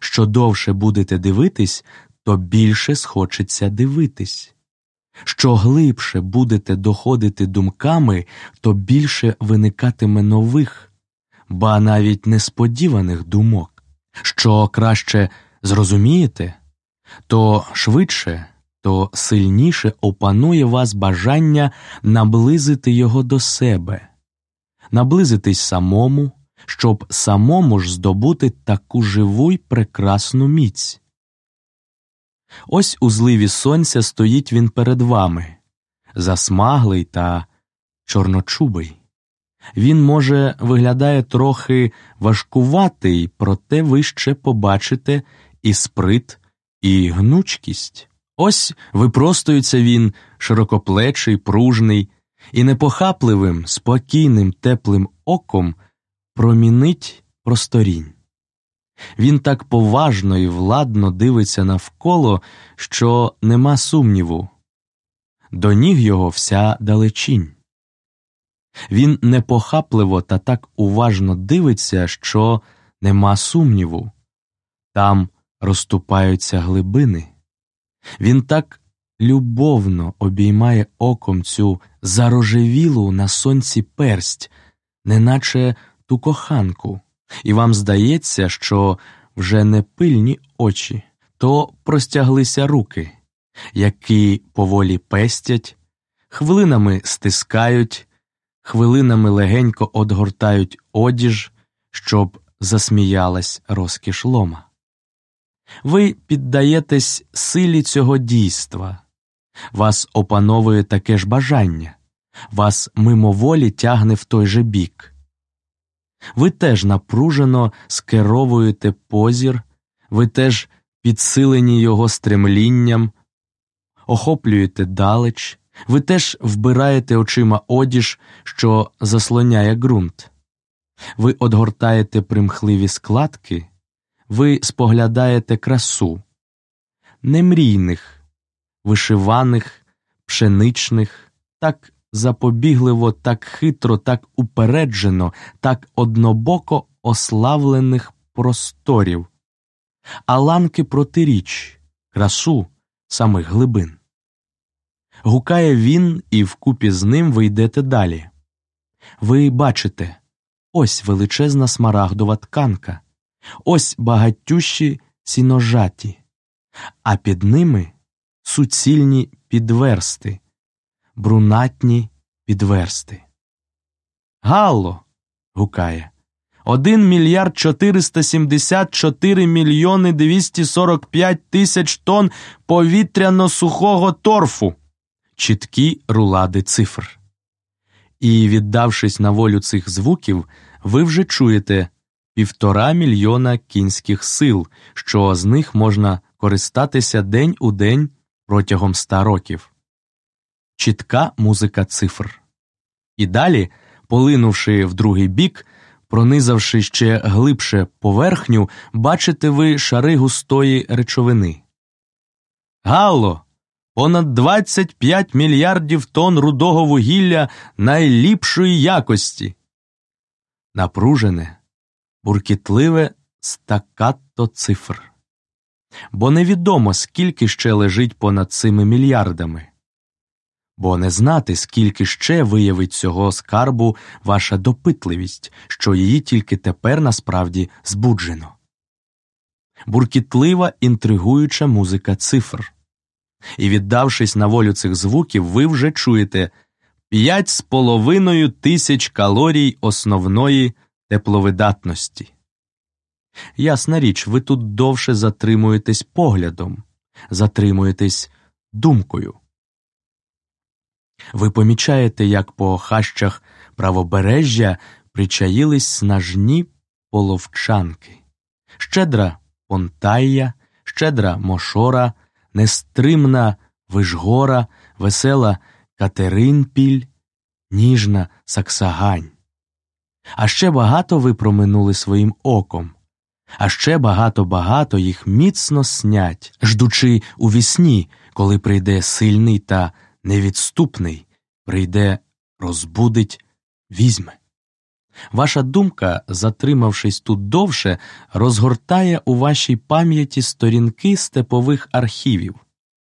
Що довше будете дивитись, то більше схочеться дивитись. Що глибше будете доходити думками, то більше виникатиме нових, ба навіть несподіваних думок. Що краще зрозумієте, то швидше, то сильніше опанує вас бажання наблизити його до себе, наблизитись самому, щоб самому ж здобути таку живу й прекрасну міць. Ось у зливі сонця стоїть він перед вами, засмаглий та чорночубий. Він, може, виглядає трохи важкуватий, проте ви ще побачите і сприт, і гнучкість. Ось випростується він, широкоплечий, пружний, і непохапливим, спокійним, теплим оком промінить просторінь. Він так поважно і владно дивиться навколо, що нема сумніву. До ніг його вся далечінь. Він непохапливо та так уважно дивиться, що нема сумніву. Там розступаються глибини. Він так любовно обіймає оком цю зарожевілу на сонці персть, неначе ту коханку, і вам здається, що вже не пильні очі, то простяглися руки, які поволі пестять, хвилинами стискають, хвилинами легенько одгортають одіж, щоб засміялась розкіш лома. Ви піддаєтесь силі цього дійства, вас опановує таке ж бажання, вас мимоволі тягне в той же бік. Ви теж напружено скеровуєте позір, ви теж підсилені його стремлінням, охоплюєте далеч, ви теж вбираєте очима одіж, що заслоняє ґрунт. Ви одгортаєте примхливі складки, ви споглядаєте красу, немрійних, вишиваних, пшеничних, так запобігливо, так хитро, так упереджено, так однобоко ославлених просторів, а ланки протиріч, красу самих глибин. Гукає він, і вкупі з ним ви йдете далі. Ви бачите ось величезна смарагдова тканка, ось багатющі сіножаті, а під ними суцільні підверсти, брунатні підверсти. Галло. гукає. Один мільярд чотириста сімдесят чотири мільйони двісті сорок п'ять тисяч тонн повітряно-сухого торфу, чіткі рулади цифр. І, віддавшись на волю цих звуків, ви вже чуєте півтора мільйона кінських сил, що з них можна користатися день у день протягом ста років. Чітка музика цифр. І далі, полинувши в другий бік, пронизавши ще глибше поверхню, бачите ви шари густої речовини. Галло! Понад 25 мільярдів тонн рудого вугілля найліпшої якості. Напружене, буркітливе стакатто цифр. Бо невідомо, скільки ще лежить понад цими мільярдами. Бо не знати, скільки ще виявить цього скарбу ваша допитливість, що її тільки тепер насправді збуджено. Буркітлива інтригуюча музика цифр. І, віддавшись на волю цих звуків, ви вже чуєте п'ять з половиною тисяч калорій основної тепловидатності. Ясна річ, ви тут довше затримуєтесь поглядом, затримуєтесь думкою. Ви помічаєте, як по хащах правобережжя причаїлись снажні половчанки, щедра понтайя, щедра мошора, нестримна вишгора, весела катеринпіль, ніжна саксагань. А ще багато ви проминули своїм оком, а ще багато-багато їх міцно снять, ждучи у вісні, коли прийде сильний та невідступний, прийде, розбудить, візьме. Ваша думка, затримавшись тут довше, розгортає у вашій пам'яті сторінки степових архівів.